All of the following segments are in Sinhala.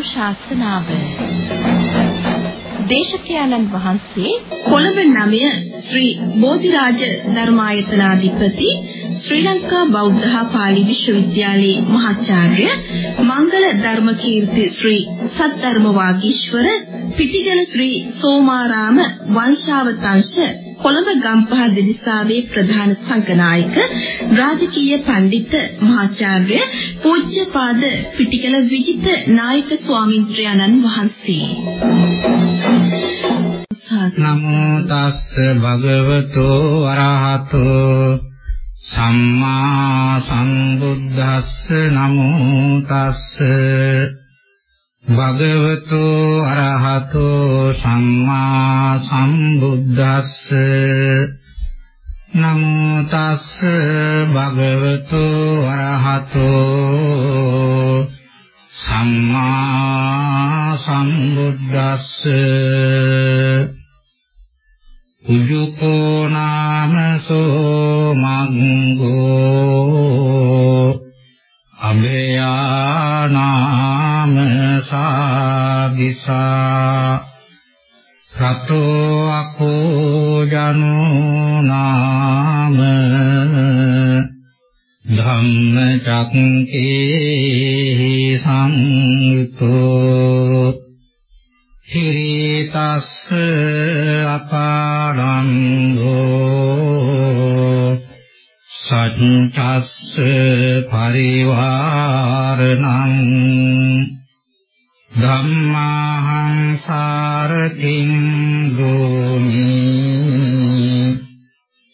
ධර්මානුශාසනාව දේශකයන්න් වහන්සේ කොළඹ 9 ශ්‍රී බෝධිරාජ ධර්මායතනාධිපති ශ්‍රී ලංකා බෞද්ධ පාලි විශ්වවිද්‍යාලයේ මහාචාර්ය මංගල ධර්මකීර්ති ශ්‍රී සද්ධර්ම වාගීශ්වර පිටිගල ශ්‍රී සෝමාරාම වංශාවතංශ කොළඹ ගම්පහ දිලිසාවේ ප්‍රධාන සංඝනායක රාජකීය පඬිත් මහාචාර්ය පූජ්‍යපාද පිටිකල විජිත නායක ස්වාමින්ද්‍රයන්න් වහන්සේ. නමෝ තස්ස භගවතෝ අරහතෝ සම්මා සම්බුද්දස්ස නමෝ තස්ස. භගවතු අරහතෝ සම්මා සම්බුද්දස්ස. නමෝ තස්ස භගවතු අරහතෝ සම්මා සම්බුද්දස්ස. උජුකෝ නාමසෝ රතෝ අකෝ ජනෝ නාම ධම්මචක්කේ සංයුතෝ හිරිතස්ස අපාරංගෝ සච්චස්ස පරිවාරණං ධම්මාහං සාරතිං ගෝමි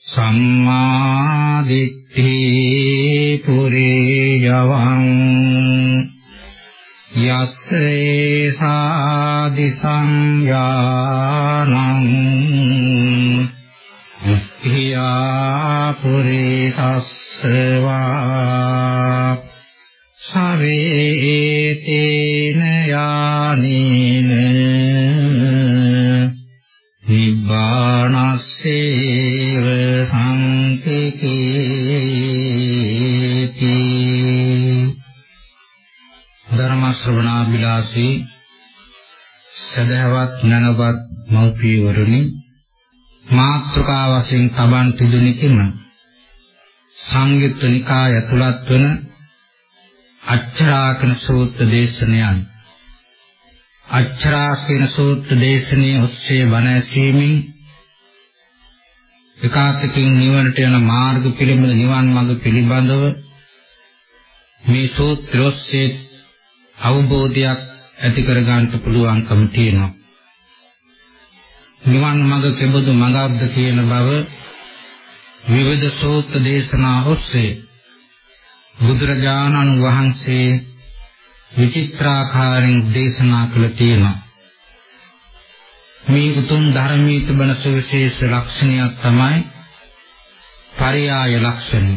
සම්මාදිට්ඨි පුරියවං යස්සේ සාදි සංයානං මුක්ඛියා පුරිසස්සවා සවේතේන යානේන නිබ්බානස්සේව සංකේති ධර්ම ශ්‍රවණාබිලාසී සදහවත් නනවත් මෞපියවරුනි මාත්‍රකා වශයෙන් තබන් තිදුනි කියන සංයුත්ත නිකාය ඇතුළත් වන අච්චරාකන සූත්‍ර දේශනයන් අච්චරාකන සූත්‍ර දේශනයේ ඔස්සේ වන ඇසීමෙන් එකාතකින් නිවනට යන මාර්ග පිළිබඳ නිවන් මඟ පිළිබඳව මේ සූත්‍ර ඔස්සේ අවබෝධයක් ඇති කර ගන්නට පුළුවන්කම තියෙනවා. නිවන් මඟ කෙබඳු මඟක්ද කියන බව විවිධ සූත්‍ර දේශනා ඔස්සේ බුදුරජාණන් වහන්සේ විචිත්‍රාකාරයෙන් දේශනා කළ තියෙනවා. මේ උතුම් ධර්මයේ තිබෙන සුවිශේෂ ලක්ෂණයක් තමයි පරියාය ලක්ෂණය.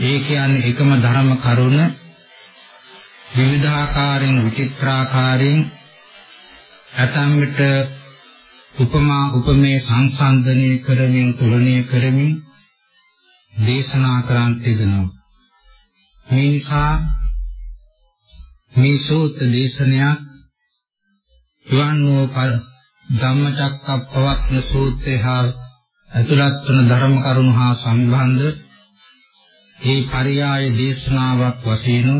ඒ කියන්නේ එකම ධර්ම කරුණ විවිධාකාරයෙන් විචිත්‍රාකාරයෙන් ඇතම් විට උපමා උපමේ සංසන්දනය කරමින් තුලණය කරමින් දේශනා කරන් තිබෙනවා. මේ නිසා මේ සූත්‍ර දේශනයක් යවන්නෝ පර ධම්මචක්කප්පවත්න සූත්‍රය හා ඇතුළත් වන ධර්ම කරුණු හා සම්බන්ධ මේ පරියාය දේශනාවක් වශයෙන්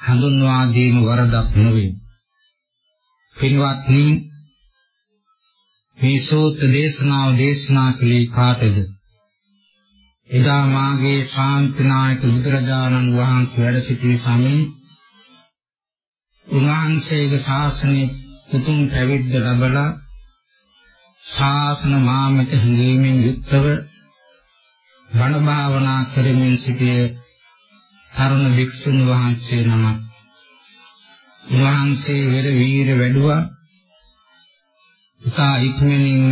හඳුන්වා දීම වරදක් නොවේ. පින්වත්නි මේ සූත්‍ර දේශනාව දේශනා කළේ කාටද? එදා මාගේ ශාන්තිනායක බුදුරජාණන් වහන්සේ වැඩ සිටි සමයේ උන්වහන්සේගේ ශාසනයේ පුතුන් පැවිද්ද ලැබලා ශාසන මාමක හිඳීමෙන් යුක්තව බණ භාවනා කරමින් සිටිය තරුණ භික්ෂුන් වහන්සේ නමක්. උන්වහන්සේ වෙර වීර වැඩුවා. ඉතා ඉක්මනින්ම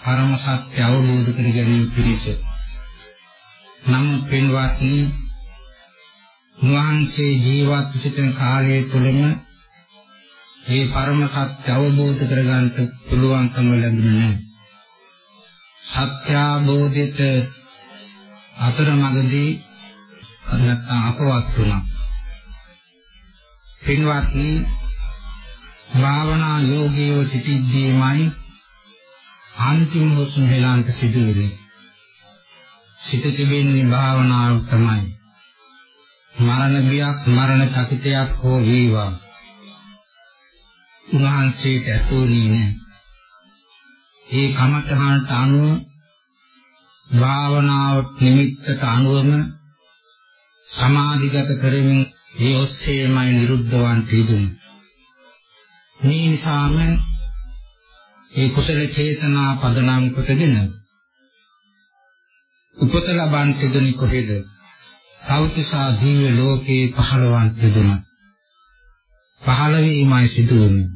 පරම සත්‍ය අවබෝධ කර ගැනීම පිණිස. නමුත් පින්වත්නි උන්වහන්සේ ජීවත් සිටින කාලය තුළම මේ පරම සත්‍ය අවබෝධ කරගන්න පුළුවන්කම ලැබුණේ නැහැ. සත්‍ය අවබෝධයට අතරමඟදී නැත්නම් අපවත් වුණා. පින්වත්නි භාවනා යෝගීව සිටිද්දීමයි අන්තිම හුස්ම හෙලන්ට සිදුවේ. සිත තිබෙන්නේ භාවනාව තමයි. මරණ බියක් මරණ චකිතයක් හෝ වේවා. උන්වහන්සේට ඇතුණී නැහැ. ඒ කමඨහනට අනුව භාවනාව නිමිත්තට අනුවම සමාධිගත කරමින් ඒ ඔස්සේමයි නිරුද්ධවන් තිබුණේ. මේ නිසාම ඒ කුසල චේතනා පදනම් කොටගෙන උපත ලබන් තිබුණේ කොහෙද? සෞතිසා දීව ලෝකේ පහළවන් තිබුණා. පහළ වීමයි සිදුවන්නේ.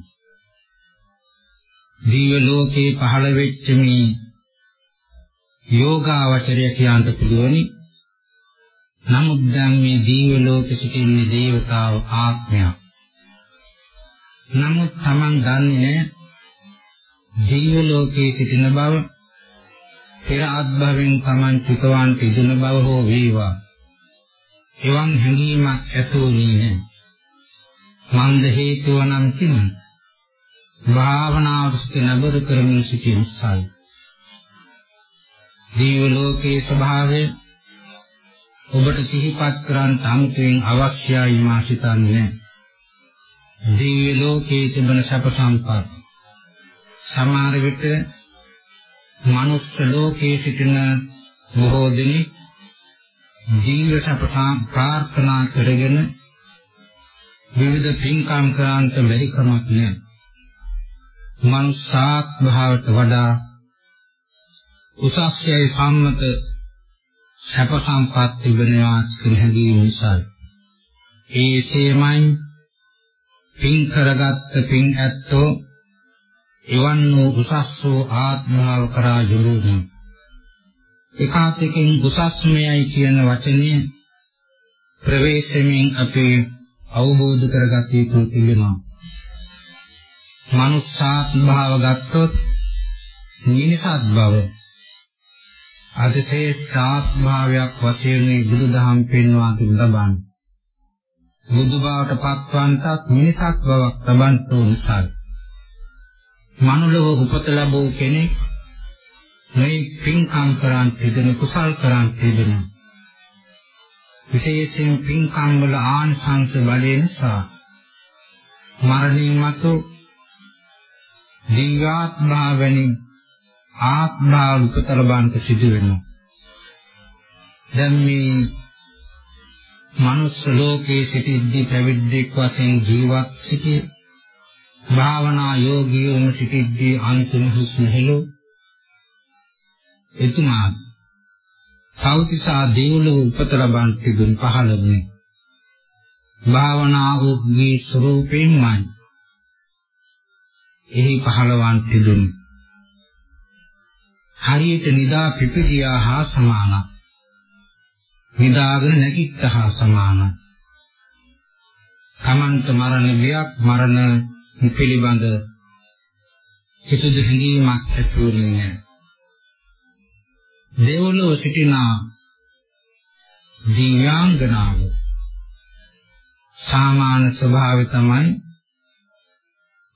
දීව ලෝකේ පහළ වෙච්ච මේ යෝගාවචරය කියන්ට පුළුවනි. නමුත් දැන් මේ දීව ලෝකෙ සිටින්නේ දේවතාව ආත්මයක්. නමුත් Taman දන්නේ දීව ලෝකේ සිටින බව පෙර අත්භවෙන් Taman චිතවන් පිදුන බව හෝ වේවා. එවන් හැඟීමක් ඇතුණේ නැහැ. මන්ද හේතුව නම් කිනම් භාවනාවට සිට නබර කරමින් සිටින උත්සාහය. දීව ලෝකයේ ස්වභාවය ඔබට සිහිපත් කරන් අමුතුවෙන් අවශ්‍යයි මා සිතන්නේ. දිව්‍ය ලෝකයේ තිබෙන සැප සම්පත් සමහර විට මනුස්ස ලෝකයේ සිටින බොහෝ දෙනෙක් ජීව සැප ප්‍රාර්ථනා කරගෙන විවිධ පින්කම් කරන්ට බැරි කමක් නැහැ. මනුස්සාත් භාවයට වඩා උසස්යයි සම්මත සැප සම්පත් තිබෙනවා කියන හැඟීම නිසා ඒසේමයි පින් කරගත්ත පින් ඇත්තෝ එවන් වූ උසස් වූ ආත්මාව කරා යොමුුන එකාතකින් උසස්මයයි කියන වචනය ප්‍රවේශයෙන් අපි අවබෝධ කරගත යුතු තිබෙනවා මනුස්සාත්ම භාව ගත්තොත් මිනිසත් බව අධිශේෂ්ඨාත් භාවයක් වශයෙන් බුදුදහම පෙන්වා දුන් ලබන්නේ බුදු බවට පත්වන්ටත් මිනිසක් බවක් ලබන්ට උසාවි. මනුලව උපත ලැබූ කෙනෙක් මේ පින්කම් කරන් තිබෙන කුසල් කරන් තිබෙන විශේෂයෙන් පින්කම් වල ආනිසංස බලය නිසා මරණින් මතු දිව්‍යාත්මාවෙනි ආත්මා උපත ලබන්ට සිදු වෙනවා. දැන් මේ මනුස්ස ලෝකයේ සිටිද්දී පැවිද්දෙක් වශයෙන් ජීවත් සිටි භාවනා යෝගීවම සිටිද්දී අන්තිම හුස්ම හෙළු එතුමා සෞතිසා දේවලෝ උපත ලබන් තිබුණ පහළ වුණේ භාවනාවෝගේ ස්වરૂපයෙන්මයි එහි පහළවන් තිබුණේ හරියට නිදා පිපිදියා හා සමානයි නිදාගෙන නැගිට හා සමානයි. තමන්ට මරණ වියක් මරණ පිළිබඳ කිසිදු හැඟීමක් ඇති වෙන්නේ නැහැ. දෙවොලෝ සිටින දිව්‍යාංගනාව සාමාන්‍ය ස්වභාවය තමයි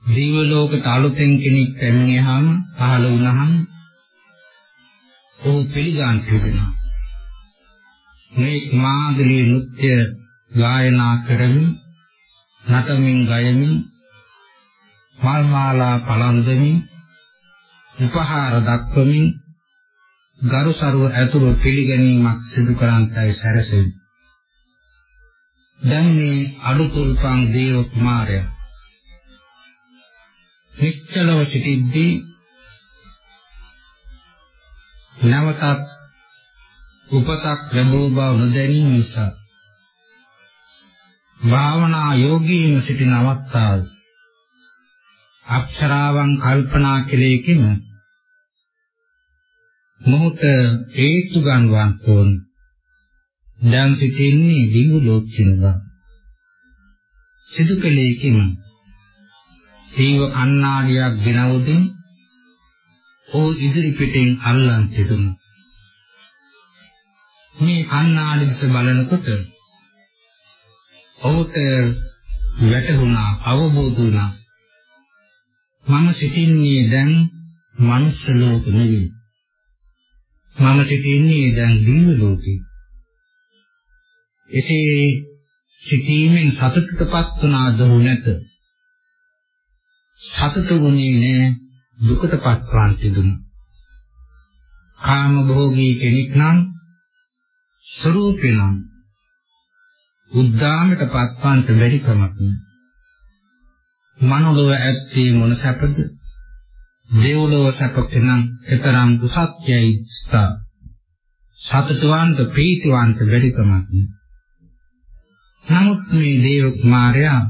දිව්‍ය ලෝකයට අලුතෙන් කෙනෙක් පැමිණියාම පහළ වුණාම ਉਹ පිළිගන්න තිබෙනවා. මේ මාදලී නෘත්‍ය ගායනා කරමින් නටමින් ගයමින් මල් මාලා පලන්දමින් උපහාර දක්වමින් ගරුසරුව ඇතුළු පිළිගැනීමක් සිදු කරන්ටයි සැරසෙන්නේ. දැන් මේ අඩුතුල්පන් දේව කුමාරයා නිශ්චලව සිටිද්දී නැවතත් උපතක් ලැබූ බව නොදැනීම නිසා භාවනා යෝගීව සිටින අවස්ථාව අක්ෂරාවන් කල්පනා කෙලෙකින් මොහොත හේතු ගන්නවන් තෝන් දැන් සිටින්නේ දිඟු ලෝකිනවා සිදු කෙලෙකින් ජීව කන්නාඩියක් ගෙනවදින් ඕ ඉදිරි පිටින් අල්ලන් සිටුණා මේ කන්නාඩි දිස බලනකොට ඔහුට වැටහුණා අවබෝධ වුණා. මම සිටින්නේ දැන් මනුෂ්‍ය ලෝක නෙවෙයි. මම සිටින්නේ දැන් දිව්‍ය ලෝකේ එසේ සිටීමෙන් සතුටටපත් වුණාද නැත සතුට වුණේ නෑ දුකටපත් වන්ති දුන්න කාම භෝගී කෙනෙක් නම් ස්වરૂපේ නම් උද්දාමයට පත්වන්ත බැරි කමක් නෑ. මනෝලව ඇත්තේ මොන සැපද? දේවලව සැපකෙනම් එතරම් දුසත්‍යයි ස්ථා. සතතවන්ත ප්‍රීතිවන්ත බැරි කමක් නෑ. නමුත් මේ දේව කුමාරයා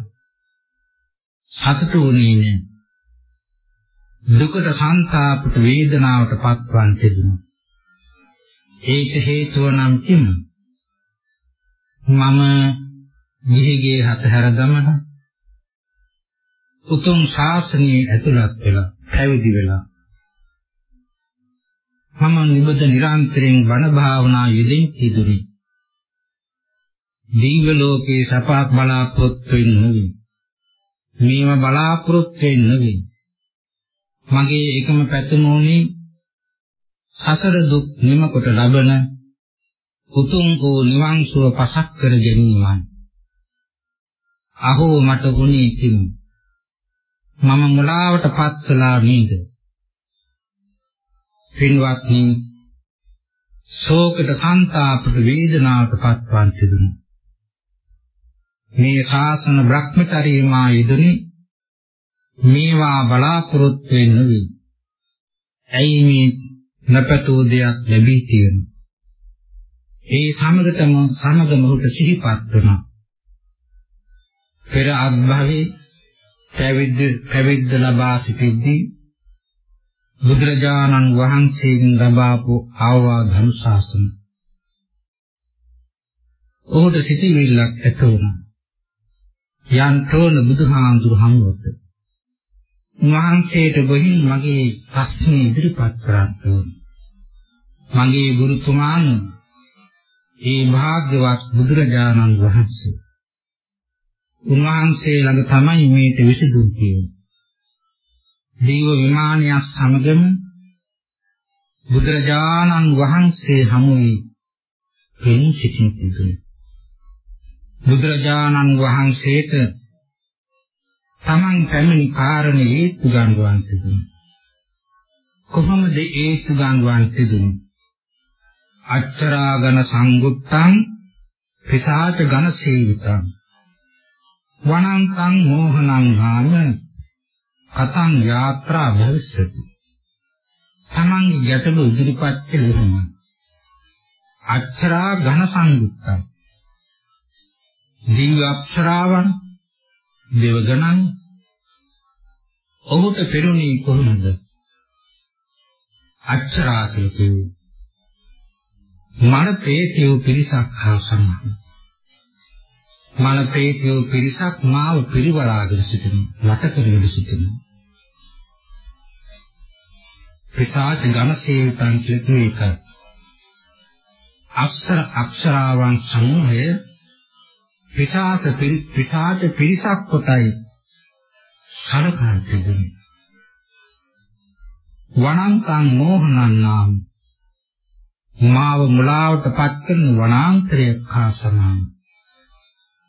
සතුටු වුණේ නෑ. දුකට සංతాපට වේදනාවට පත්වන් තිබුණා. ඒක හේතුව නම් කිමු? මම ගිහිගේ හතහැර දමන උතුම් ශාසනයේ ඇතුළත් වෙලා පැවිදි වෙලා මම නිබද නිරන්තරයෙන් වන භාවනා යෙදෙන් ඉදුරි. දීව ලෝකේ සපක් බලාපොරොත්තු වෙන්නේ මේව බලාපොරොත්තු වෙන්නේ මගේ එකම පැතුමෝනේ සසර දුක් නිමකොට ලබන උතුම් වූ නිවන් සුව පසක් කර ගැනීමයි. අහෝ මට ගුණී කිමු. මම මුලාවට පත් කළා නේද? පින්වත්නි, ශෝකට සංతాපට වේදනාවට පත්වන් තිබුණා. මේ ශාසන භ්‍රමචරීමා යෙදුනේ මේවා බලාපොරොත්තු වෙන්නේ ඇයි මේ නැපතෝ දෙයක් ලැබී තියෙන්නේ ඒ සමගතම සමගම උට සිහිපත් වෙනවා. පෙර අත්භවයේ පැවිද්ද පැවිද්ද ලබා සිටිද්දී බුදුරජාණන් වහන්සේගෙන් ලබාපු ආවාද අනුශාසන. ඔහුට සිටිවිල්ලක් ඇති වුණා. යන්තෝන බුදුහාඳුරු හමුවට. වහන්සේට ගොහින් මගේ ප්‍රශ්නේ ඉදිරිපත් කරන්න ඕන. මගේ ගුරුතුමාන් ඒ භාග්‍යවත් බුදුරජාණන් වහන්සේ. උන්වහන්සේ ළඟ තමයි මේට විසඳුම් තියෙන්නේ. දීව විමානයක් සමගම බුදුරජාණන් වහන්සේ හමුවේ පෙනී සිටින තිබුණා. බුදුරජාණන් වහන්සේට තමන් පැමිණි කාරණේ හේතු ගන්වන් තිබුණා. කොහොමද හේතු ගන්වන් තිබුණේ? අච්චරාගන සංගුත්තං පිසාච ඝන සේවිතං වනංකං මෝහනං නාම කතං යාත්‍රා භවිස්සති තමන්ගේ ගැටලු ඉදිරිපත් කෙලෙහිම අච්චරා ඝන සංගුත්තං දිව්‍ය අප්සරාවන් දෙවගණන් ඔහුට පෙරුණේ කොහොමද? අච්චරා කියලා මන ප්‍රේතයෝ පිරිසක් හා සමාන. මන ප්‍රේතයෝ පිරිසක් මාව පිරිවරාගෙන සිටින, වට කරගෙන සිටින. පිසාච ඝනසේවිතං කියතු එක. අක්ෂර අක්ෂරාවන් සමූහය පිසාච පිසාච පිරිසක් කොටයි සලකා තිබෙනවා. වනංකං මෝහනං නාම මාව මුලාවට පත් කරන වනාන්තරයක් හා සමාන.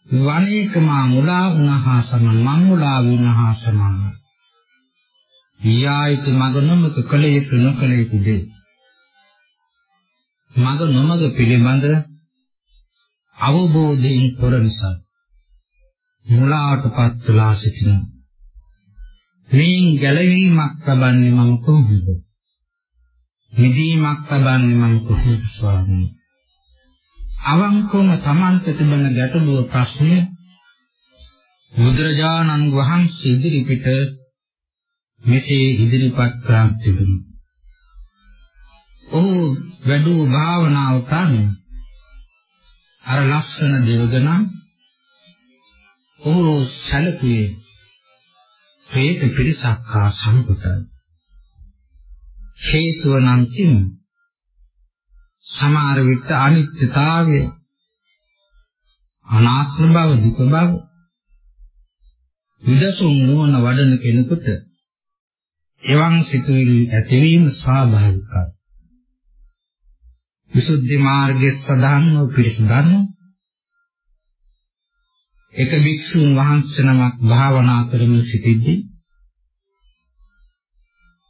වනයේක මා මුලා වුණහා සමාන මං මුලා වුණහා සමාන. ඊයායිත මග නොමක කල යුතු නොකල යුතු දේ. මග නොමග පිළිබඳ අවබෝධයෙන් තොර නිසා මුලාවට පත් වෙලා සිටිනවා. මේන් ගැලවීමක් ලබන්නේ මම කොහොමද? මිදීමක් ලබන්නේ මම කොහොමද ස්වාමී? අවංකවම Tamante තිබෙන ගැටලුව ප්‍රශ්නය බුදුරජාණන් වහන්සේ ඉදිරිපිට මෙසේ ඉදිරිපත් කරා තිබුණා. ඔහු වැඩූ භාවනාව ප්‍රාණය අර ලක්ෂණ දෙවගණ ඔහු සැලකුවේ ප්‍රේත පිරිසක් හා සම්පතයි. හේතුව නම් කිමු සමහර විට අනිත්‍යතාවය අනාත්ම බව දුක බව විදසුන් නුවණ වඩන කෙනෙකුට එවන් සිතුවිලි ඇතිවීම ස්වාභාවිකයි. විසුද්ධි මාර්ගයේ සදාන් වූ පිරිසදන්න එක භික්ෂුන් වහන්සේ නමක් භාවනා කරමින් සිටිද්දී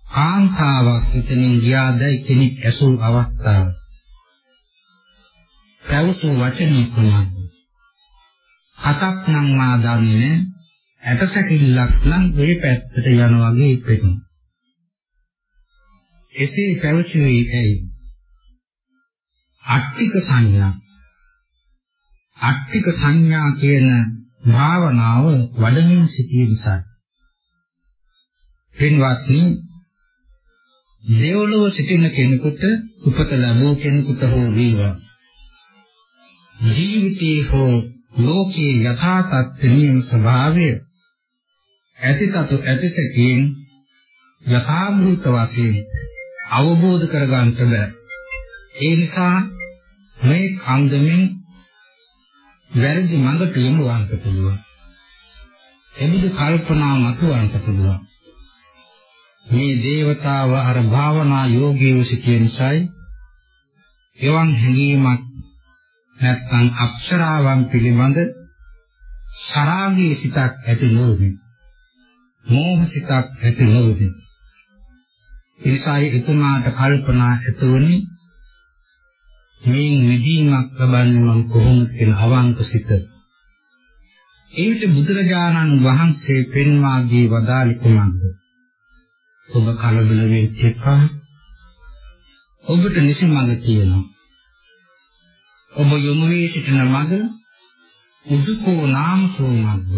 කාන්තාවක් එතනින් ගියාදයි කෙනෙක් ඇසූ අවස්ථාව. පැවසු වචනේ කුමක්ද? හතක් නම් මා දන්නේ ඇටසැකිල්ලක් නම් ඒ පැත්තට යන වගේ පෙනුන. එසේ පැවසුවේ ඇයි? අට්ටික සංඥා අට්ටික සංඥා කියන භාවනාව වඩමින් සිටිය නිසා පින්වත්නි දෙවලව සිටින කෙනෙකුට උපත ලැබූ කෙනෙකුට හෝ වේවා ජීවිතේ හෝ ලෝකේ යථා තත්ත්ව නියම ස්වභාවය ඇතිතතු ඇතිසකින් යථාභූත වශයෙන් අවබෝධ කරගන්නට බෑ ඒ නිසා මේ කන්දමින් වැරදි මඟට යොමු වන්නට පුළුවන්. එබඳු කල්පනා මතුවන්නට පුළුවන්. මේ దేవතාව අර භාවනා යෝගීව සිටින නිසායි එවන් හැඟීමක් නැත්නම් අක්ෂරාවන් පිළිබඳ සරාගී සිතක් ඇති නොවේ. මෝහ සිතක් ඇති නොවේ. ඒසයි එතුමාට කල්පනා ඇතුවනේ මේ විදීමක් ලබන්නේ මම කොහොමද කියන අවංක සිත. ඒවිට බුදුරජාණන් වහන්සේ පෙන්වා දී වදාළි කුමක්ද? ඔබ කලබල වෙන්න එපා. ඔබට නිසි මඟ තියෙනවා. ඔබ යොමු වී සිටින මඟ උදුකෝ නාම සෝමග්ග.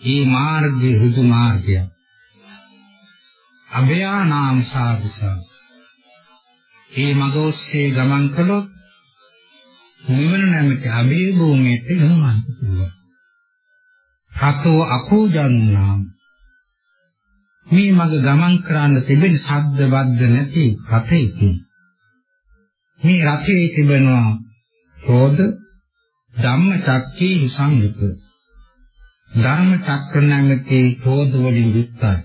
මේ මාර්ගයේ ඍජු මාර්ගය. අභයා නාම සාධිසා ඒ මඟ ඔස්සේ ගමන් කළොත් නිවන නැමැති අභේ භූමියට යොමුවන්න පුළුවන්. රතෝ අකෝජන්නාම් මේ මඟ ගමන් කරන්න තිබෙන ශබ්ද බද්ද නැති රථයකින් මේ රථයේ තිබෙනවා රෝධ ධම්ම චක්කේ සංයුත ධර්ම චක්‍ර නැමැති රෝධ වලින් යුක්තයි.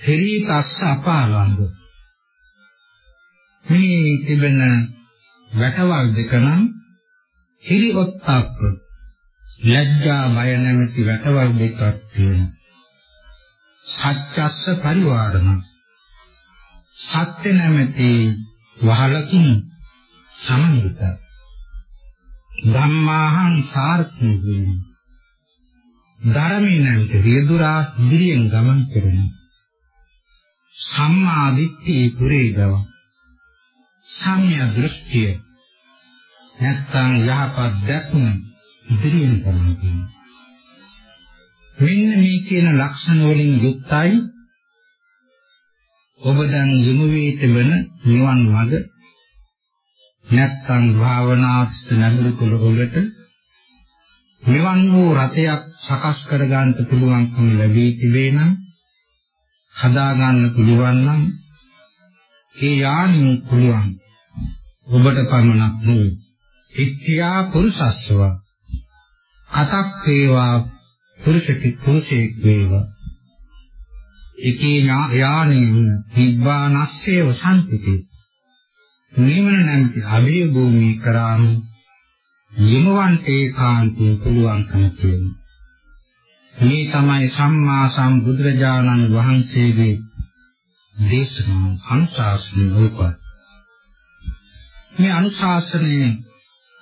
හෙරිතස්ස අපාලංග මේ තිබෙන වැටවල් දෙක නම් හිරි ඔත්තප්ප ලැජ්ජා බය නැමැති වැටවල් දෙකක් තියෙනවා. සත්‍යස්ස පරිවාරණ සත්‍ය නැමැති වහලකින් සමන්විත. ධම්මාහං සාර්ථී ධර්මී නැමැති රියදුරා ඉදිරියෙන් ගමන් කරන සම්මා දිට්ඨි පුරේ ගවා සම්‍ය දෘෂ්ටිය. නැත්තම් යහපත් දැක්ම ඉදිරියෙන් තමයි මෙන්න මේ කියන ලක්ෂණ වලින් යුක්තයි ඔබ දැන් යොමු වී තිබෙන නිවන් මඟ නැත්තම් භාවනාස්ත නැඹුරු කළ ඔබට නිවන් වූ රතයක් සකස් කර ගන්නට පුළුවන්කම ලැබී තිබේ නම් හදා ගන්න පුළුවන් නම් ඒ යානින් පුළුවන් ඔබට පමණක් නෙවෙයි. ඉත්‍යා පුරුෂස්සව අතක් වේවා පුරුෂකි පුරුෂයෙක් වේවා. එකේ යානින් නිබ්බානස්සේව සම්පිතේ. නිවන නැමැති අභය භූමිය කරාම යමවන්ට ඒකාන්තයෙන් පුළුවන්කම තියෙනවා. මේ තමයි සම්මා සම්බුදුරජාණන් වහන්සේගේ දේශනා අනුශාසන රූපය. මේ අනුශාසනයේ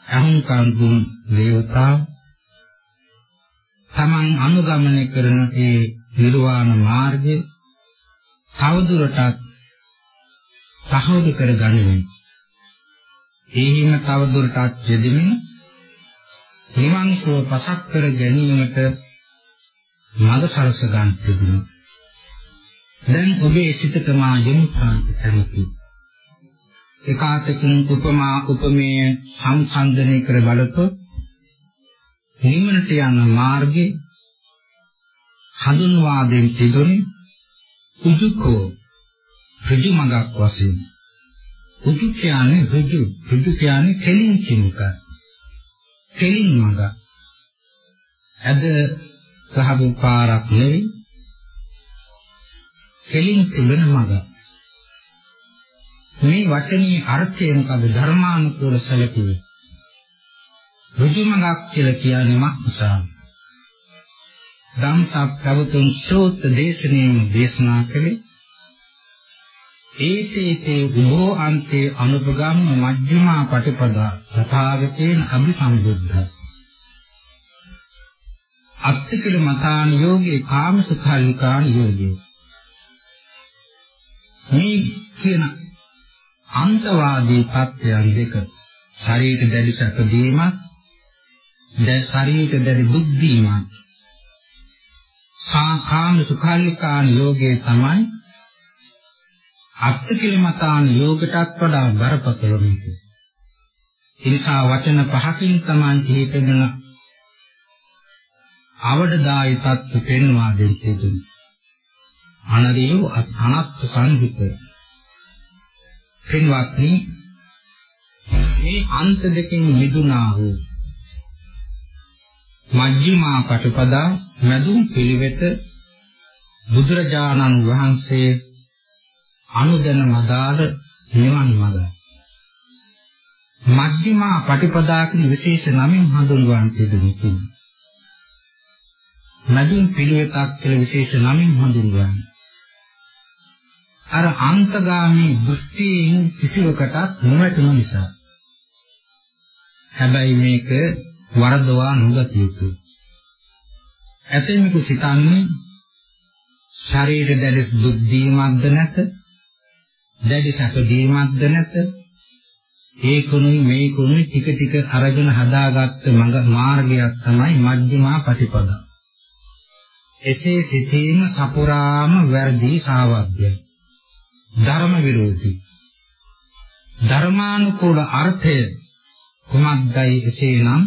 අහංකාර ගුණ දේවතා තමන් අනුගමනය කරන ඒ නිර්වාණ මාර්ගය තවදුරටත් සහෝද කර ගනිමින් එහිම තවදුරටත් යෙදෙමින් නිවන් සුව පසක් කර ගැනීමට මඟ සලස ගන්න තිබුණා. දැන් ඔබේ සිතට මා යොමු කරන්න කැමතියි. එකාතකින් උපමා උපමේය සංසන්දනය කර බලතොත් නිවනට යන මාර්ගේ හඳුන්වා දෙන තිදුනේ උජුකෝ ඍජු මඟක් වශයෙන්. උජු කියන්නේ ඍජු. ඍජු කියන්නේ කෙලින් කිමුක කෙලින් මඟ ඇද ගහපු පාරක් නෙවෙයි. කෙලින් තිබෙන මඟ මේ වචනේ අර්ථය මොකද ධර්මානුකූල සැලකුවේ. ඍජුමඟක් කියලා කියන්නේ මක්නිසාද ධම්සක් ප්‍රවතුන් ශ්‍රෝත දේශනෙම දේශනා කළේ. ඒතේතේ උභෝ අන්තේ අනුපගම්ම මජ්ක්‍ධිමා පටිපදා තථාගතේන අභිසම්බුද්ධ. අත්තිකල මතාන යෝගේ කාමසුඛාලිකාන යෝගේ. මේ කියන අන්තවාදී තත්ත්වයන් දෙක ශරීරයට දැඩි සැපදීමක් දැන් ශරීරයට දැඩි දුක් දීමක් සාකාම සුඛාලිකාන යෝගේ තමයි අත්කිලමතාන යෝගටත් වඩා බරපතල මේක. එනිසා වචන පහකින් තමයි හේතගෙන අවඩදායි තත්ත්ව පෙන්වා දෙන්නේ. අනරියෝ අනත්ත් සංහිත. පින්වත්නි මේ අන්ත දෙකෙන් මිදුණා වූ මජ්ක්‍ධිමා පටිපදා මැදුම් පිළිවෙත බුදුරජාණන් වහන්සේ අනුදැන මදාල නිවන් මඟ. මජ්ක්‍ධිමා පටිපදා කියන විශේෂ නමින් හඳුන්වන පිළිවෙතින්. මැදුම් පිළිවෙතක් කියලා විශේෂ නමින් හඳුන්වන්නේ. අර අන්තගාමී දෘෂ්ටියෙන් කිසිවකටත් නොවැටුණු නිසා. හැබැයි මේක වරදවා නොගත යුතුයි. ඇතෙමෙකු සිතන්නේ ශරීර දැඩි දුක් දීමක්ද නැත දැඩි සැප දීමක්ද නැත. ඒකුණුයි මේකුණුයි ටික ටික අරගෙන හදාගත්ත මඟ මාර්ගයක් තමයි මජ්ක්‍ධිමා ප්‍රතිපදා. එසේ සිටීම සපුරාම වැරදි සාවද්‍යයි ධර්ම විරෝධී. ධර්මානුකූල අර්ථය කුමක්දයි එසේනම්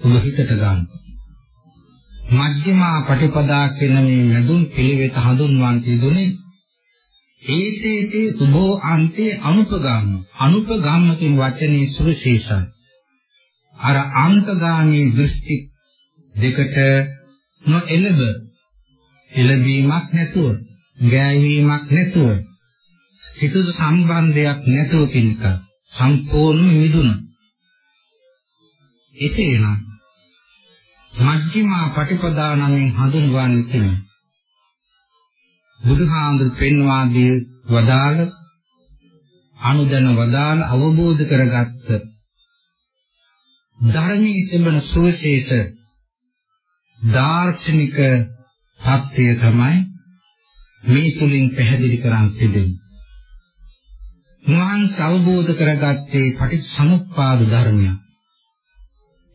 ඔබ හිතට ගන්න. මජ්ක්‍ධිමා පටිපදා කියන මේ නදුන් පිළිවෙත හඳුන්වන්න තිබුණේ ඒතේතේ සුභෝ අන්තේ අනුපගාම අනුපගාම කියන වචනේ සුවිශේෂයි. අර අන්තගාමී දෘෂ්ටි දෙකට නොඑළඹ එළඹීමක් නැතුව ගෑවීමක් නැතුව සිතුදු සම්බන්ධයක් නැතුව කෙනෙක් සම්පූර්ණ මිදුණා. එසේනම් මජ්ක්‍ධිමා පටිපදා නමින් හඳුන්වන්නේ කෙනෙක්. බුදුහාමුදුරු පෙන්වා දී වදාළ අනුදන වදාළ අවබෝධ කරගත්ත ධර්මයේ තිබෙන සුවිශේෂ දාර්ශනික தත්ත්වය තමයි මේ තුලින් පැහැදිලි කරන් තිබෙන්නේ. මහන් අවබෝධ කරගත්තේ පටිච්චසමුප්පාද ධර්මයක්.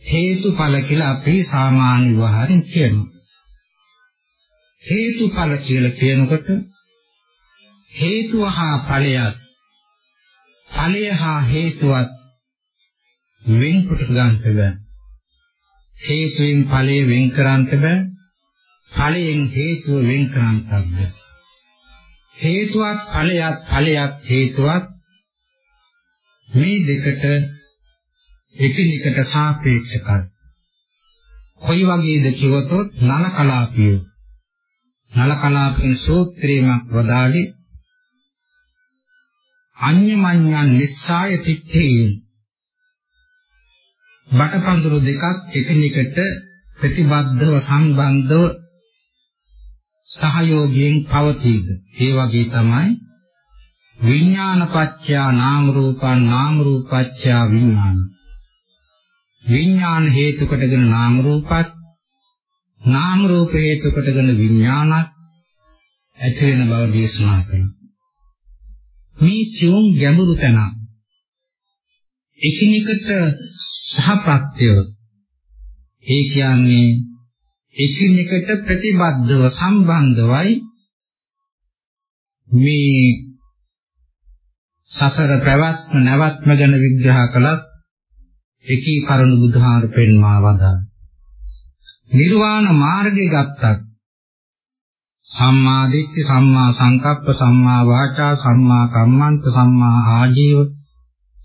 හේතුඵල කියලා අපි සාමාන්‍ය වහරින් කියනවා. හේතුඵල කියලා කියනකොට හේතුව හා ඵලයත් ඵලය හා හේතුවත් වෙන්කොට ගන්නට බෑ. හේතුවෙන් ඵලය වෙන් කරන්නට බෑ. ඵලයෙන් හේතුව වෙන් කරන්නට බෑ. හේතුවත් ඵලයත් ඵලයත් හේතුවත් මේ දෙකට එකිනෙකට සාපේක්ෂකයි. කොයි වගේද කිව්වොත් නල කලාපිය. නල කලාපෙන් සූත්‍රයමක් වදාළේ අඤ්ඤමඤ්ඤං නිස්සාය තිත්තේ බටපඳුරු දෙකක් එකිනෙකට ප්‍රතිබද්ධව සම්බන්ධව සහයෝගයෙන් පවතීද ඒ වගේ තමයි විඥානපච්චයා නාම රූපං නාම රූපච්චයා විඥාන විඥාන හේතු කොටගෙන නාම රූපත් නාම රූප හේතු කොටගෙන විඥානත් ඇති වෙන බව දේශනා කරනවා. මේ සියුම් ගැඹුරු තැන එකිනෙකට සහප්‍රත්‍ය ඒ කියන්නේ එකිනෙකට ප්‍රතිබද්ධව සම්බන්ධවයි මේ සසර ප්‍රවත්ම නැවත්ම ගැන විග්‍රහ කළත් එකී කරුණු බුදුහාර පෙන්වා වදා. නිර්වාණ මාර්ගය ගත්තත් සම්මා දිට්ඨි සම්මා සංකප්ප සම්මා වාචා සම්මා කම්මන්ත සම්මා ආජීව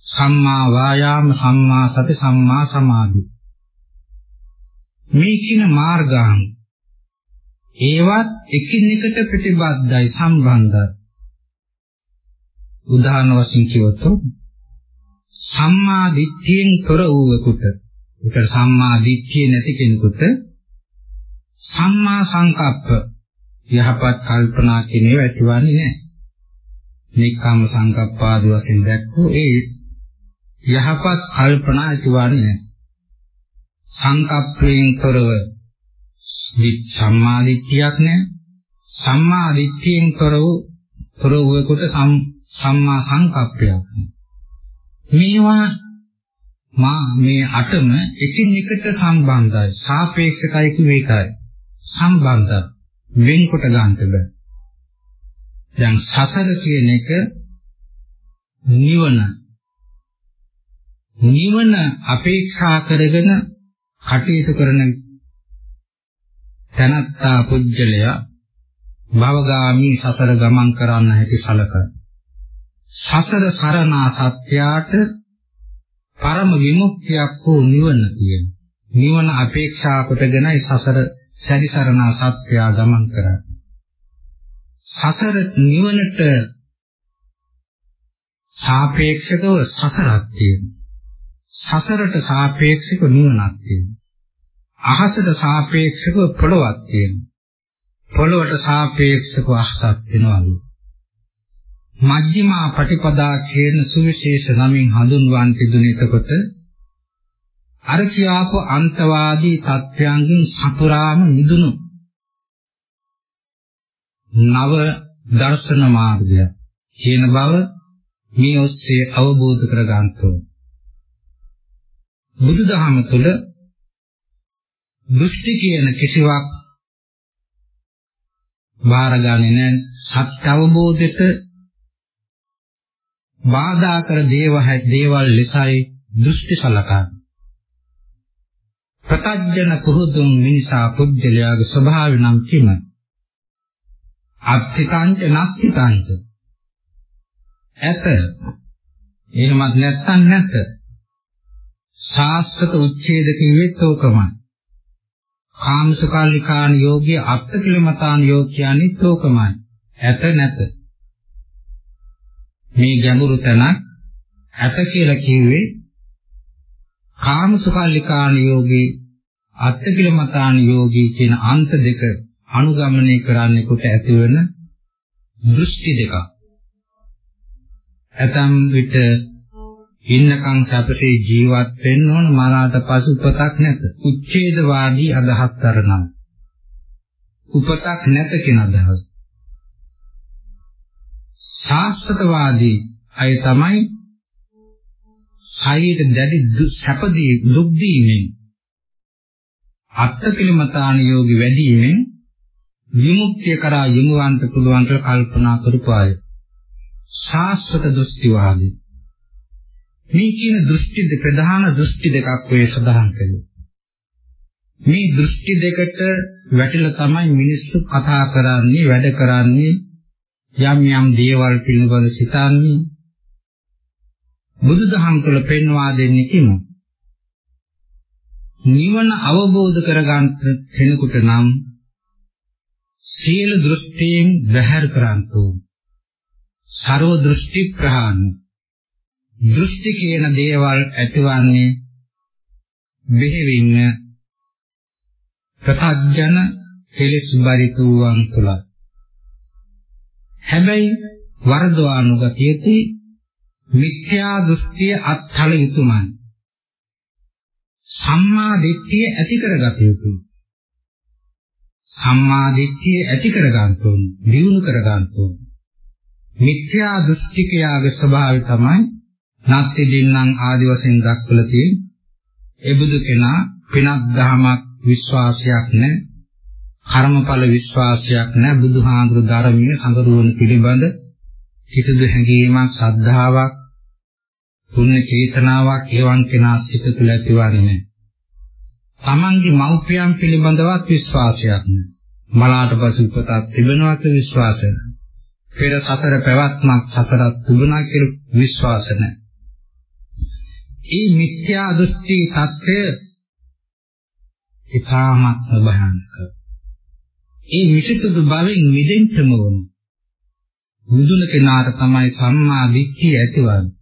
සම්මා වායාම සම්මා සති සම්මා සමාධි මේ කියන මාර්ගාංග ඒවත් එකිනෙකට ප්‍රතිබද්ධයි සම්බන්ධයි. උදාහරණ වශයෙන් කිව්වොත් සම්මා දිට්ඨියෙන් තොර වූවෙකුට ඒකට සම්මා දිට්ඨිය නැති කෙනෙකුට සම්මා සංකප්ප යහපත් කල්පනා කියන ඒවා ඇතිවන්නේ නැහැ. නික්කම් සංකප්පාදී වශයෙන් දැක්කෝ ඒ යහපත් කල්පනා ඇතිවන්නේ නැහැ. සංකප්පයෙන් තොරව සම්මා දිට්ඨියක් නැහැ. සම්මා දිට්ඨියෙන් තොර වූ තොර වූකට සම්මා සංකප්පයක් මේවා මා මේ අටම එකින් එකට සම්බන්ධයි. සාපේක්ෂකයි කියේකයි සම්බන්ධයි වෙන්කොට ගන්නට බෑ දැන් සසර කියන එක නිවන. නිවන අපේක්ෂා කරගෙන කටයුතු කරන තනත්තා පුජ්‍යලයා භවගාමී සසර ගමන් කරන්න හැකි සලක සසර සරණා සත්‍යයට පරම විමුක්තියක් වූ නිවන කියන නිවන අපේක්ෂා කොටගෙනයි සසර සැරිසරණා සත්‍යය ගමන් කරන්නේ සසර නිවනට සාපේක්ෂකව සසරක් තියෙනවා සසරට සාපේක්ෂව නිවනක් තියෙනවා. අහසට සාපේක්ෂව පොළොවක් තියෙනවා. පොළොවට සාපේක්ෂව අහසක් තියෙනවා. මජ්ක්‍ධිමා පටිපදා කියන සුවිශේෂ නමින් හඳුන්වන්නේ තිබුණේ එතකොට අර කියාපු අන්තවාදී තත්ත්වයන්ගෙන් සපුරාම නිදුණු නව දර්ශන මාර්ගය කියන බව මේ ඔස්සේ අවබෝධ කර ගන්න ඕන. බුදුදහම තුළ දෘෂ්ටි කියන කිසිවක් බාරගන්නේ නැහැ සත්‍ය අවබෝධයට බාධා කර දේවල් ලෙසයි දෘෂ්ටි සලකන්නේ ප්‍රත්‍යජන පුරුදුන් මිනිසා පුජ්‍යලයාගේ ස්වභාවය නම් කිම අත්ථිතාංච නස්තිතාංච ඇත එහෙමත් නැත්නම් නැත ශාස්ත්‍රක උච්ඡේද කිව්වෙත් ඕකමයි. කාමසුකල්ලිකාන යෝගී අත්තිකිලමතාන යෝග කියන්නේත් ඕකමයි. ඇත නැත. මේ ගැඹුරු තැනක් ඇත කියලා කිව්වේ කාමසුකල්ලිකාන යෝගී අත්තිකිලමතාන යෝගී කියන අන්ත දෙක අනුගමනය කරන්නේ කොට ඇතිවන දෘෂ්ටි දෙකක්. ඇතම් විට ඉන්නකම් සැපසේ ජීවත් වෙන්න ඕන මරාට පසු උපතක් නැත. උච්ඡේදවාදී අදහස් කරනවා. උපතක් නැත කියන අදහස. ශාස්ත්‍රවාදී අය තමයි ශරීර දැඩි සැපදී දුක් දීමෙන් අත්තිකිලමතාන යෝගි වැඩිවීමෙන් විමුක්තිය කරා යමුවන්ට පුළුවන් කියලා කල්පනා කරපු අය. ශාස්ත්‍රත දෘෂ්ටිවාදී මේ කියන දෘෂ්ටි ප්‍රධාන දෘෂ්ටි දෙකක් වේ සඳහන් කළේ. මේ දෘෂ්ටි දෙකට වැටිලා තමයි මිනිස්සු කතා කරන්නේ, වැඩ කරන්නේ, යම් යම් දේවල් පිළිබඳ සිතන්නේ. බුදුදහම තුළ පෙන්වා දෙන්නේ කිමු? නිවන අවබෝධ කරගන්න කෙනෙකුට නම් සීල දෘෂ්ටියෙන් බැහැර කරන්න ඕන. ਸਰව දෘෂ්ටි ප්‍රහාණය දෘෂ්ටි කියන දේවල් ඇතිවන්නේ බෙහෙවින්ම ප්‍රත්‍යඥ කෙලෙස් බරිතුවන් තුල. හැබැයි වර්ධවානුගතියදී මිත්‍යා දෘෂ්ටිය අත්හල යුතුයමයි. සම්මා දිට්ඨිය ඇති කරගත යුතුයි. සම්මා දිට්ඨිය ඇති කරගන්න ඕන, දියුණු කරගන්න ඕන. මිත්‍යා දෘෂ්ටිකයාගේ ස්වභාවය තමයි නැත්ති දින්නම් ආදි වශයෙන් දක්වලා තියෙන එබුදු කෙනා පිනක් දහමක් විශ්වාසයක් නැහැ කර්මඵල විශ්වාසයක් නැහැ බුදුහාඳුරු ධර්මයේ සඟරුවන පිළිබඳ කිසිදු හැඟීමක් ශ්‍රද්ධාවක් පුණ්‍ය චේතනාවක් එවන් කෙනා සිත තුළ ඇතිවන්නේ නැහැ. තමන්ගේ මව්පියන් පිළිබඳවත් විශ්වාසයක් නැහැ. මලාට පසු උපතක් තිබෙනවද විශ්වාසය නැහැ. පෙර සසර පැවැත්මක් සසරක් තිබුණා කියලා විශ්වාස නැහැ. ඒ මිත්‍යා දෘෂ්ටි தත්ත්වය ඉතාමත් භයානක. ඒ විසිතුරු බලෙන් මිදෙන්නම ඕන. මුදුන කෙනාට තමයි සම්මා දිට්ඨිය ඇතිවන්නේ.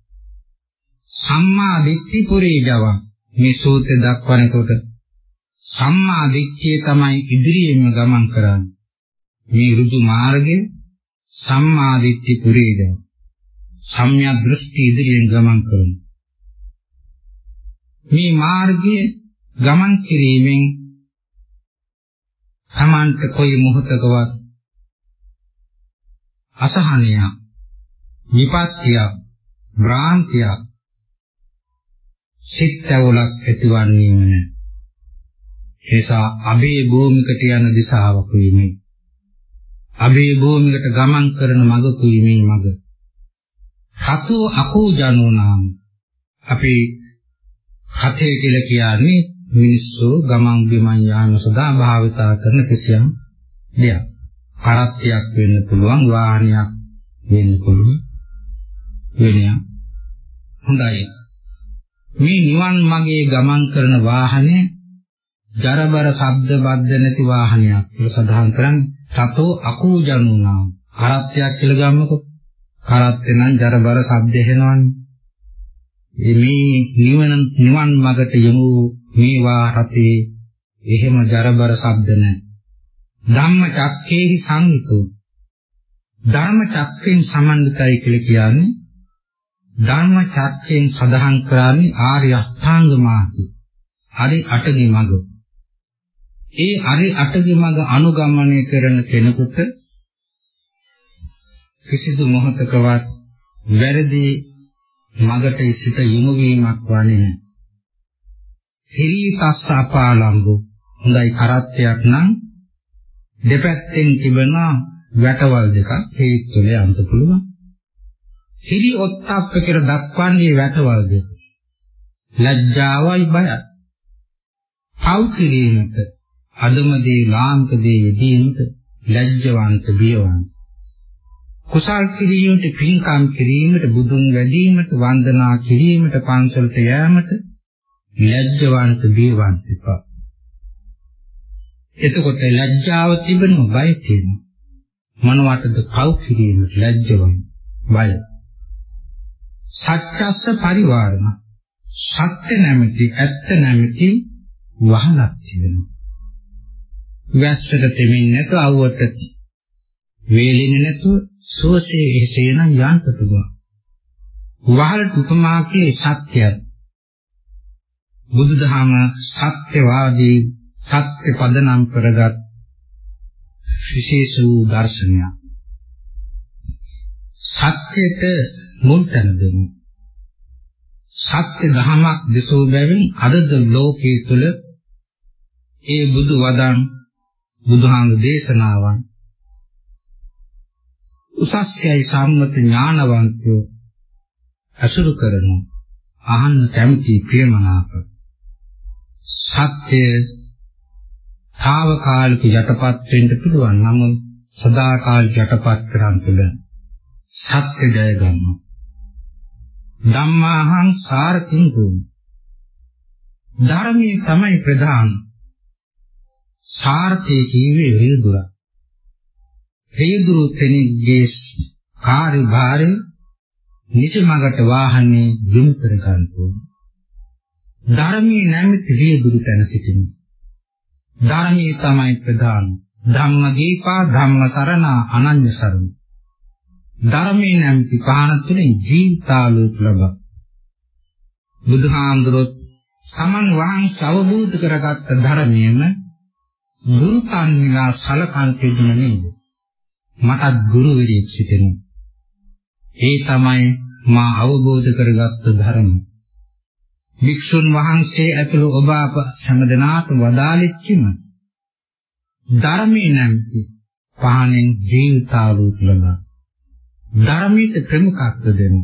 සම්මා දිට්ඨි පුරේ ජවන් මේ සූත්‍රය දක්වනකොට සම්මා දිට්ඨිය තමයි ඉදිරියෙන්ම ගමන් කරන්නේ. මේ ඍතු මාර්ගයේ සම්මා දිට්ඨි පුරේ ජවන්. සම්‍යක් දෘෂ්ටි ඉදිරියෙන් ගමන් කරනවා. මේ මාර්ගයේ ගමන් කිරීමෙන් තමන්ට කොයි මොහොතකවත් අසහනය විපත්තිය භ්‍රාන්තිය සිත්වලක් ඇතිවන්නේ නැහැ. ඒසා අබේ භූමිකට යන දිශාවක වීමේ අබේ භූමිකට ගමන් කරන මඟ කුීමේ මඟ හතු අකෝ ජනෝනාම අපි හතේ කියලා කියන්නේ මිනිස්සු ගමන් බිමන් යාන සදා භාවිතා කරන කිසියම් දෙයක්. කරත්තයක් වෙන්න පුළුවන් වාහනයක් වෙන්න පුළුවන් වෙනියක්. හොඳයි. මේ නිවන් මාගේ ගමන් කරන වාහනේ ජරබර ශබ්ද බද්ද නැති වාහනයක් කියලා සඳහන් කරන්නේ. තතෝ අකූජනුනා කරත්තයක් කියලා ගන්නකො. කරත්තේ නම් ජරබර ශබ්ද එනවනේ. මේ නිවන නිවන් මාර්ගට යමු මේවා රතේ එහෙම ජරබර ශබ්ද නැහැ. ධම්ම චක්කේහි සංහිතෝ ධර්ම චක්කෙන් සමන්විතයි කියලා කියන්නේ ධර්ම චක්කෙන් සඳහන් කරන්නේ ආර්ය අෂ්ටාංග මාර්ගය. හරි අටගේ මඟ. ඒ හරි අටගේ මඟ අනුගමනය කරන කෙනෙකුට කිසිදු මොහතකවත් වැරදි මගට සිත යොමු වීමක් වන්නේ නැහැ. හිරිකස්ස අපාලම්බු හොඳයි කරත්තයක් නම් දෙපැත්තෙන් තිබෙන වැටවල් දෙකක් හේතුල යන්න පුළුවන්. හිරි ඔත්තප්ප කියලා දක්වන්නේ වැටවල් දෙක. ලැජ්ජාවයි බයයි. පව් කිරීමට අදමදී ලාංක දේ යෙදීමට ලැජ්ජවන්ත බියවන්ත කුසල් කිරීමට පින්කම් කිරීමට බුදුන් වැඩීමට වන්දනා කිරීමට පන්සලට යෑමට ලැජ්ජවන්ත බියවන්ත එපා. එතකොට ලැජ්ජාව තිබෙනවා බය තියෙනවා. මොනවටද පව් කිරීමට ලැජ්ජවන්ත බය. සත්‍යස්ස පරිවාරණ සත්‍ය නැමැති ඇත්ත නැමැති වහලක් තියෙනවා. වැස්සට දෙමින් නැත අවුවට වේලෙන්නේ නැතුව සෝසේ එසේනම් යන්න පුළුවන්. වහලට උපමා කලේ සත්‍යය. බුදුදහම සත්‍යවාදී සත්‍ය පදනම් කරගත් විශේෂ වූ දර්ශනයක්. සත්‍යයට මුල් තැන දෙමු. සත්‍ය දහමක් දෙසෝ බැවින් අදද ලෝකයේ තුල ඒ බුදු වදන් බුදුහාම දේශනාවන් උසස්යයි සම්මත ඥානවන්තයෝ අසුරු කරන අහන්න කැමති ප්‍රියමනාප සත්‍ය తాවකාලික යටපත් වෙන්න පුළුවන් නම් සදාකාලික යටපත් කරන් තුළ සත්‍ය ජය ගන්නවා. ධම්මාහං සාරතිං භූමි ධර්මයේ තමයි ප්‍රධාන සාර්ථය කියවේ රියදුරක් රියදුරු කෙනෙක්ගේ කාර්යභාරය නිසමකට වාහනේ යොමු කර ගන්න ඕන. ධර්මයේ නැමැති රියදුරු තැන සිටින. ධර්මයේ තමයි ප්‍රධාන. ධම්ම දීපා ධම්ම සරණ අනන්‍ය සරණ. ධර්මයේ නැමැති පහන තුළින් ජීවිතාලෝක ලබා. බුදුහාමුදුරුවෝ සමන් වහන්සේ අවබෝධ කරගත්ත ධර්මයේම ගුරුතන් විලා සලකන් තිබුණ නේද? මටත් ගුරුවරයෙක් සිටිනවා. ඒ තමයි මා අවබෝධ කරගත්ත ධර්ම. වික්ෂුන් වහන්සේ ඇතුළු ඔබ අප හැමදෙනාට වදාළෙච්චිම ධර්මයේ නැම්ති පහනෙන් ජීවිතාලෝක ලබා. ධර්මයට ප්‍රමුඛත්ව දෙනු.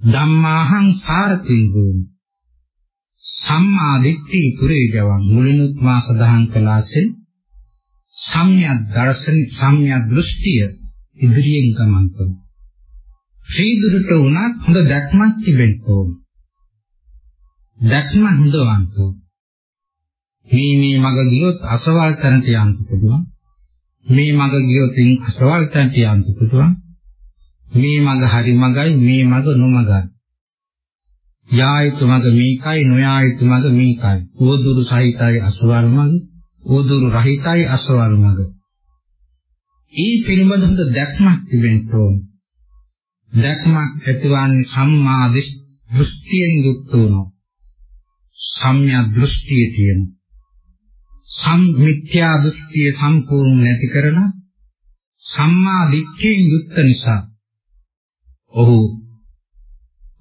ධම්මාහං සාරතිං ගෝමි. සම්මා දිට්ඨි පුරේජවං මුලිනුත් මා සදාහන් කළාසේ සම්‍යක් දර්ශන සම්‍යක් දෘෂ්ටිය ඉදිරියෙන් ගමන් කරනවා. ශ්‍රීදුරට උනත් හොඳ දැක්මක් තිබෙන්න ඕන. දැක්ම හොඳවන්ත. මේ මේ මග ගියොත් අසවල් තැනට යන්න පුළුවන්. මේ මග ගියොත් අසවල් තැනට යන්න පුළුවන්. මේ මග හරි මගයි මේ මග නොමගයි. යායුතු මග මේකයි නොයායුතු මග මේකයි. උවදුරු සහිතයි අසවල් මග, උවදුරු රහිතයි අසවල් මග. ඒ පිළිබඳ හොඳ දැක්මක් තිබෙන්න ඕන. දැක්මක් ඇතිවන්නේ සම්මා දෘෂ්ටියෙන් යුක්ත වුණා. සම්‍යක් දෘෂ්ටිය තියෙන. සම්මිත්‍යා දෘෂ්ටිය සම්පූර්ණ නැති කරන සම්මා දිට්ඨියෙන් යුක්ත නිසා ඔහු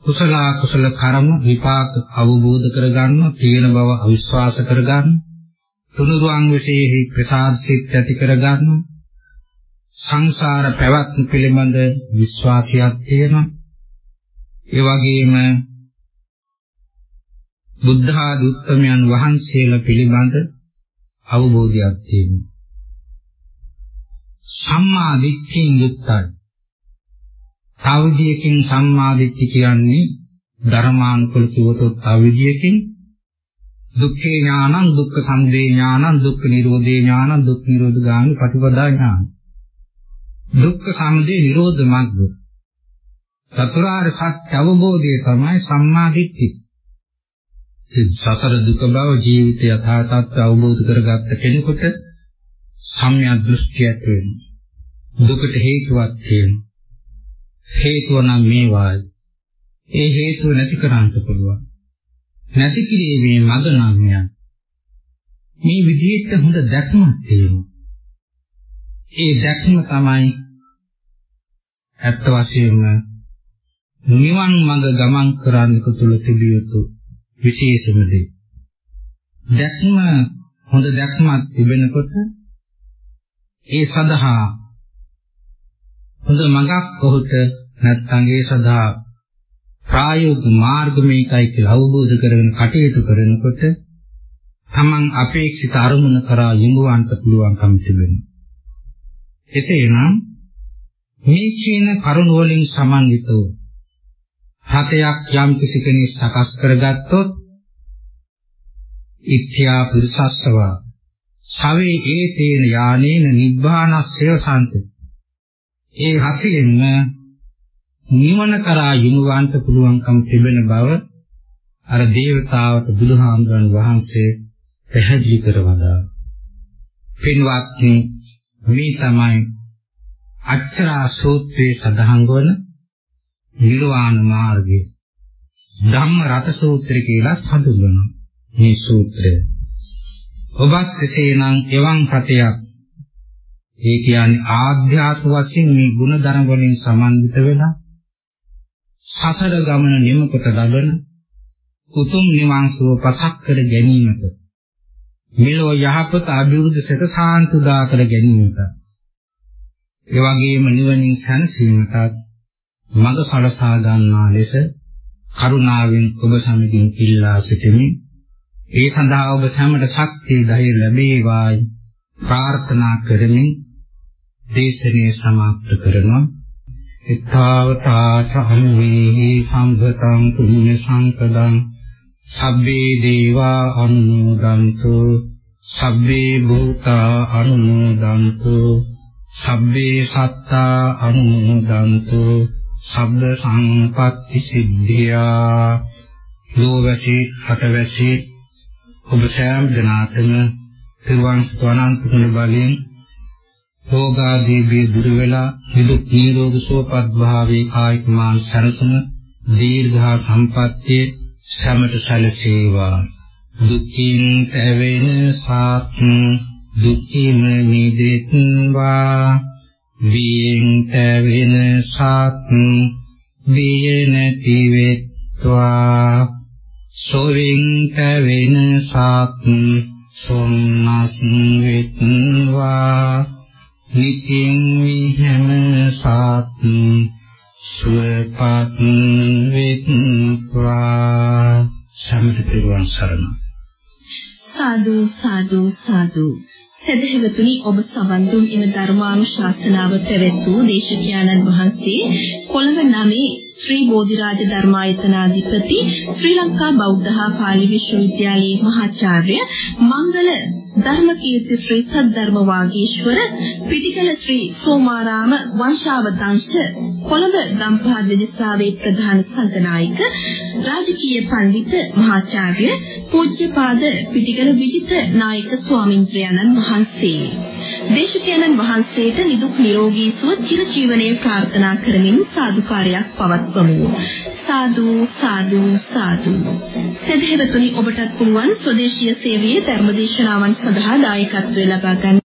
කුසල කුසල කර්ම විපාක අවබෝධ කරගන්න තියෙන බව අවිශ්වාස කරගන්න තුනුරුවන් විශේෂයි ප්‍රසාද සිත් ඇති කරගන්න සංසාර පැවැත්ම පිළිබඳ විශ්වාසයක් තියෙනවා. ඒ වගේම බුද්ධ ආදී උත්තමයන් වහන්සේලා පිළිබඳ අවබෝධයක් තියෙනවා. සම්මා දිට්ඨියෙන් යුක්තයි. තව විදියකින් සම්මාදිට්ඨිය කියන්නේ ධර්මානුකූල කිවතොත් තව විදියකින් දුක්ඛේ ඥානං දුක්ඛ සමුදය ඥානං දුක්ඛ නිරෝධේ ඥානං දුක්ඛ නිරෝධ ගාමී පටිපදා ඥාන. දුක්ඛ සමුදය නිරෝධ මග්ග චතුරාර්ය සත්‍ය අවබෝධය තමයි සම්මාදිට්ඨිය සතර දුක බව ජීවිතය යථා තත්ත්ව අවබෝධ කරගත්ත කෙනෙකුට සම්‍යක් දෘෂ්ටිය ඇති වෙනවා. දුකට හේතුවක් තියෙනවා. හේතුව නම් මේවායි. ඒ හේතුව නැති කරන්න පුළුවන්. නැති කිරීමේ මඟ නම් යන. මේ විදිහට හොඳ දැක්මක් තියෙනවා. ඒ දැක්ම තමයි ඇත්ත වශයෙන්ම නිවන් මඟ ගමන් කරන්නක තුල තිබිය යුතු විශේෂම දේ. දැක්ම හොඳ දැක්මක් තිබෙනකොට ඒ සඳහා හොඳ මඟක් ඔහුට නැත්නම් ඒ සඳහා ප්‍රායෝගික මාර්ග මේකයි කියලා අවබෝධ කරගෙන කටයුතු කරනකොට තමන් අපේක්ෂිත අරමුණ කරා යොමුවන්ට පුළුවන්කම තිබෙනවා. එසේනම් මේ කියන කරුණ වලින් සමන්විත වූ හතයක් යම් කිසි කෙනෙක් සකස් කරගත්තොත් ඉත්‍යා පුරුසස්සව සවේ ඒ තේන යානේන නිබ්බානස්සය සාන්ති ඒ හතෙන්ම නිවන කරා යොමුවන්ට පුළුවන්කම තිබෙන බව අර දේවතාවට බුදුහාමුදුරන් වහන්සේ පැහැදිලි කරවදා. පින්වත්නි මේ තමයි අච්චරා සූත්‍රයේ සඳහන් වන නිර්වාණ මාර්ගය. ධම්ම රත සූත්‍රය කියලා හඳුන්වනවා මේ සූත්‍රය. ඔබත් එසේනම් එවන් රතයක් ඒ කියන්නේ ආධ්‍යාත්ම වශයෙන් මේ ගුණ ධර්ම වලින් සමන්විත වෙලා සසර ගමන නිමකොට ලබන උතුම් නිවන් සුව පසක් කර ගැනීමට මෙලොව යහපත අභිවෘද්ධි සත සාන්තුදා කර ගැනීමට ඒ වගේම නිවනින් සැනසීමටත් මඟ සලසා ගන්නා ලෙස කරුණාවෙන් ඔබ සමගින් ඉල්ලා සිටිමි. ඒ සඳහා ඔබ සැමට ශක්තිය ධෛර්ය ලැබේවායි ප්‍රාර්ථනා කරමින් දේශනේ සමාප්ත කරනවා. ඉත්තාවතා චම්මේහි සම්පතං පුඤ්ඤ සංකදං සබ්බේ දේවා අනුමෝදන්තු සබ්බේ භූතා අනුමෝදන්තු සබ්බේ සත්තා අනුමෝදන්තු සබ්බ සංපත්ති සිද්ධියා. ලෝවැසි හටවැසි ඔබ සෑම දිනාතම තිරුවන් ස්වනන්ත ගුණ බලයෙන් රෝගාදී බිය දුර වෙලා නිදුක් නිරෝගී සුවපත් භාවයේ කායික මානසික සරසම දීර්ඝා සම්පත්තිය සමට සැලසේවා. දුක්ඛින් තැවෙන සාත් දුක්ඛිම නිදෙත්වා. බියෙන් තැවෙන සාත් බිය නැති වෙත්වා. සෝවින් තැවෙන සාත් සොම්නස් වෙත්වා. නිතින් විහෙම සාත් සුවපත් වෙත්වා. සම්පතිරුවන් සරණ සාදු සාදු සාදු. සදහවතුනි ඔබ සවන් දුන් එම ධර්මානුශාසනාව පැවැත් වූ දේශකයන්න් වහන්සේ කොළඹ නමේ ශ්‍රී බෝධිරාජ ධර්මායතනාධිපති ශ්‍රී ලංකා බෞද්ධ හා පාලි විශ්වවිද්‍යාලයේ මහාචාර්ය මංගල ධර්මකීර්ති ශ්‍රී සද්ධර්ම වාගීශ්වර පිටිකල ශ්‍රී සෝමාරාම වංශාවතංශ කොළඹ ගම්පහ දෙදෙසාවේ ප්‍රධාන සංඝනායක රාජකීය පඬිත මහාචාර්ය පූජ්‍යපාද පිටිකල විජිත නායක ස්වාමින්ද්‍රයන්න් වහන්සේ. දේශකයන්න් වහන්සේට නිදුක් නිරෝගී සුව චිරජීවනයේ ප්‍රාර්ථනා කරමින් සාදුකාරයක් පවත්වමු. සාදු සාදු සාදු. සදහෙවතුනි ඔබටත් පුළුවන් ස්වදේශීය සේවයේ ධර්මදේශනාවන් සඳහා දායකත්වය ලබා ගන්න.